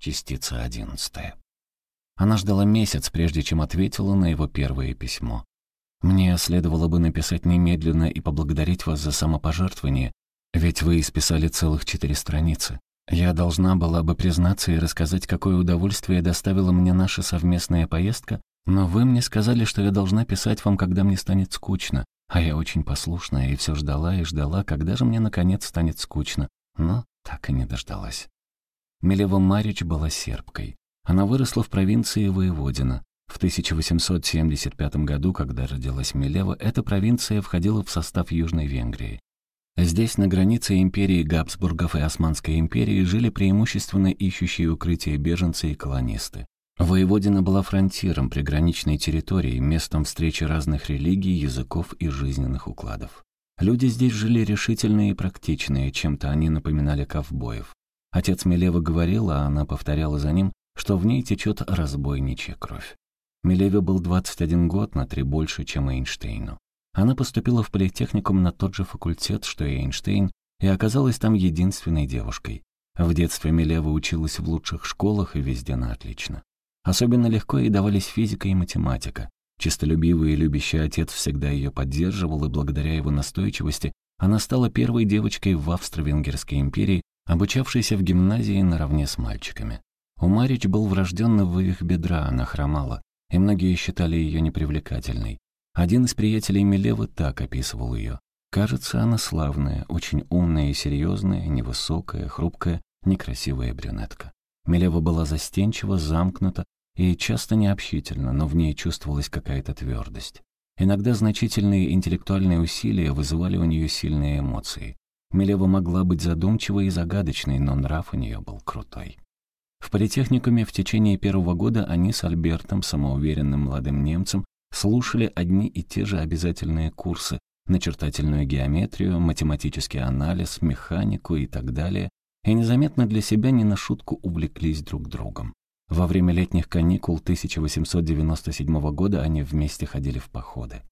Частица одиннадцатая. Она ждала месяц, прежде чем ответила на его первое письмо. «Мне следовало бы написать немедленно и поблагодарить вас за самопожертвование, ведь вы исписали целых четыре страницы. Я должна была бы признаться и рассказать, какое удовольствие доставила мне наша совместная поездка, но вы мне сказали, что я должна писать вам, когда мне станет скучно, а я очень послушная и все ждала и ждала, когда же мне наконец станет скучно, но так и не дождалась. Милева Марич была сербкой. Она выросла в провинции Воеводина. В 1875 году, когда родилась Милева, эта провинция входила в состав Южной Венгрии. Здесь, на границе империи Габсбургов и Османской империи, жили преимущественно ищущие укрытие беженцы и колонисты. Воеводина была фронтиром, приграничной территорией, местом встречи разных религий, языков и жизненных укладов. Люди здесь жили решительные и практичные, чем-то они напоминали ковбоев. Отец Милева говорил, а она повторяла за ним, что в ней течет разбойничья кровь. Милеве был 21 год, на три больше, чем Эйнштейну. Она поступила в политехникум на тот же факультет, что и Эйнштейн, и оказалась там единственной девушкой. В детстве Милева училась в лучших школах и везде на отлично. Особенно легко ей давались физика и математика. Чистолюбивый и любящий отец всегда ее поддерживал, и благодаря его настойчивости она стала первой девочкой в Австро-Венгерской империи, обучавшейся в гимназии наравне с мальчиками. У Марич был врожденный вывих бедра, она хромала, и многие считали ее непривлекательной. Один из приятелей Милевы так описывал ее. Кажется, она славная, очень умная и серьезная, невысокая, хрупкая, некрасивая брюнетка. Милева была застенчива, замкнута и часто необщительна, но в ней чувствовалась какая-то твердость. Иногда значительные интеллектуальные усилия вызывали у нее сильные эмоции. Милева могла быть задумчивой и загадочной, но нрав у нее был крутой. В политехникуме в течение первого года они с Альбертом, самоуверенным молодым немцем, слушали одни и те же обязательные курсы начертательную геометрию, математический анализ, механику и так далее, и незаметно для себя не на шутку увлеклись друг другом. Во время летних каникул 1897 года они вместе ходили в походы.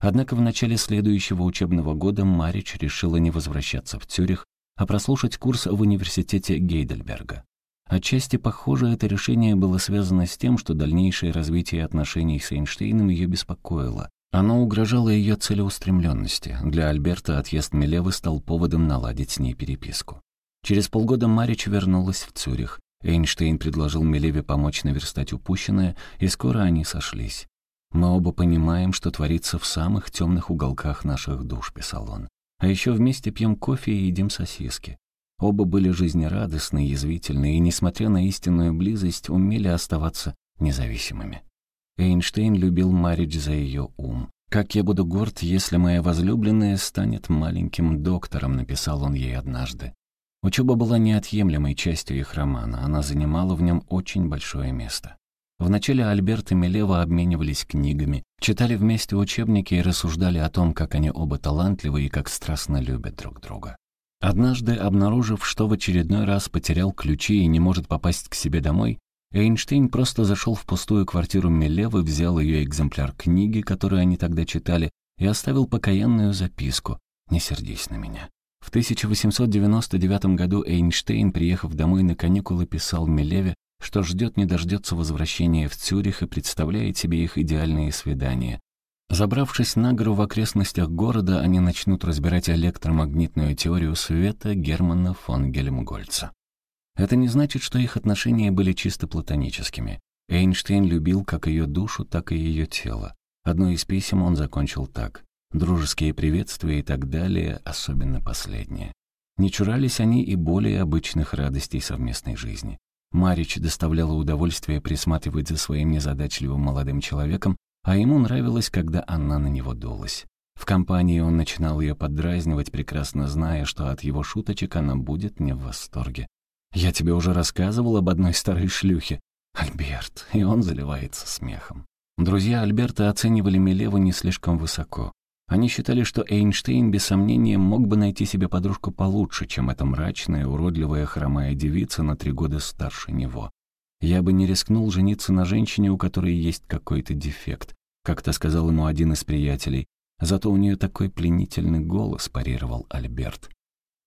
Однако в начале следующего учебного года Марич решила не возвращаться в Цюрих, а прослушать курс в университете Гейдельберга. Отчасти, похоже, это решение было связано с тем, что дальнейшее развитие отношений с Эйнштейном ее беспокоило. Оно угрожало ее целеустремленности. Для Альберта отъезд Милевы стал поводом наладить с ней переписку. Через полгода Марич вернулась в Цюрих. Эйнштейн предложил Милеве помочь наверстать упущенное, и скоро они сошлись. «Мы оба понимаем, что творится в самых темных уголках наших душ», — писал он. «А еще вместе пьем кофе и едим сосиски. Оба были жизнерадостны, язвительны и, несмотря на истинную близость, умели оставаться независимыми. Эйнштейн любил Маридж за ее ум. «Как я буду горд, если моя возлюбленная станет маленьким доктором», — написал он ей однажды. Учеба была неотъемлемой частью их романа, она занимала в нем очень большое место. Вначале Альберт и Милева обменивались книгами, читали вместе учебники и рассуждали о том, как они оба талантливы и как страстно любят друг друга. Однажды, обнаружив, что в очередной раз потерял ключи и не может попасть к себе домой, Эйнштейн просто зашел в пустую квартиру Милевы, взял ее экземпляр книги, которую они тогда читали, и оставил покаянную записку «Не сердись на меня». В 1899 году Эйнштейн, приехав домой на каникулы, писал Милеве, что ждет не дождется возвращения в Цюрих и представляет себе их идеальные свидания, Забравшись на гору в окрестностях города, они начнут разбирать электромагнитную теорию света Германа фон Гельмгольца. Это не значит, что их отношения были чисто платоническими. Эйнштейн любил как ее душу, так и ее тело. Одно из писем он закончил так. Дружеские приветствия и так далее, особенно последнее. Не чурались они и более обычных радостей совместной жизни. Марич доставляла удовольствие присматривать за своим незадачливым молодым человеком, а ему нравилось, когда она на него дулась. В компании он начинал ее поддразнивать, прекрасно зная, что от его шуточек она будет не в восторге. «Я тебе уже рассказывал об одной старой шлюхе. Альберт». И он заливается смехом. Друзья Альберта оценивали Милеву не слишком высоко. Они считали, что Эйнштейн, без сомнения, мог бы найти себе подружку получше, чем эта мрачная, уродливая, хромая девица на три года старше него. Я бы не рискнул жениться на женщине, у которой есть какой-то дефект, как-то сказал ему один из приятелей. Зато у нее такой пленительный голос, парировал Альберт.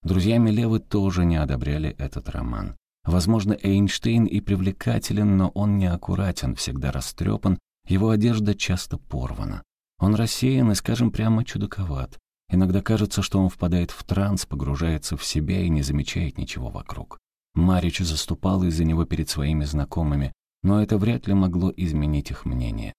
Друзья Милевы тоже не одобряли этот роман. Возможно, Эйнштейн и привлекателен, но он неаккуратен, всегда растрепан, его одежда часто порвана. Он рассеян и, скажем прямо, чудаковат. Иногда кажется, что он впадает в транс, погружается в себя и не замечает ничего вокруг. Марич заступал из-за него перед своими знакомыми, но это вряд ли могло изменить их мнение.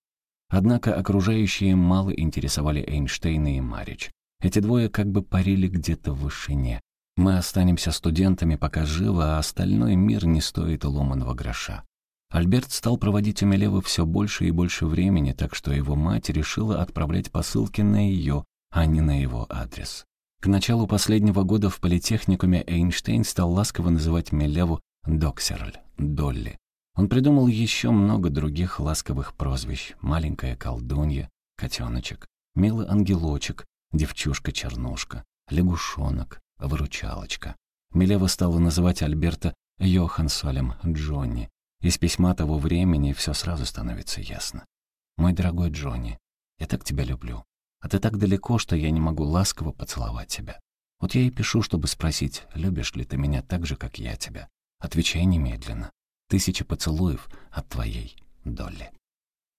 Однако окружающие мало интересовали Эйнштейна и Марич. Эти двое как бы парили где-то в вышине. Мы останемся студентами, пока живо, а остальной мир не стоит ломаного гроша. Альберт стал проводить у Мелевы все больше и больше времени, так что его мать решила отправлять посылки на ее, а не на его адрес. К началу последнего года в политехникуме Эйнштейн стал ласково называть Мелеву «Доксерль», «Долли». Он придумал еще много других ласковых прозвищ. «Маленькая колдунья», «Котеночек», «Милый ангелочек», «Девчушка-чернушка», «Лягушонок», «Выручалочка». Милева стала называть Альберта Йохансолем Джонни. Из письма того времени все сразу становится ясно. «Мой дорогой Джонни, я так тебя люблю. А ты так далеко, что я не могу ласково поцеловать тебя. Вот я и пишу, чтобы спросить, любишь ли ты меня так же, как я тебя. Отвечай немедленно. Тысячи поцелуев от твоей Долли.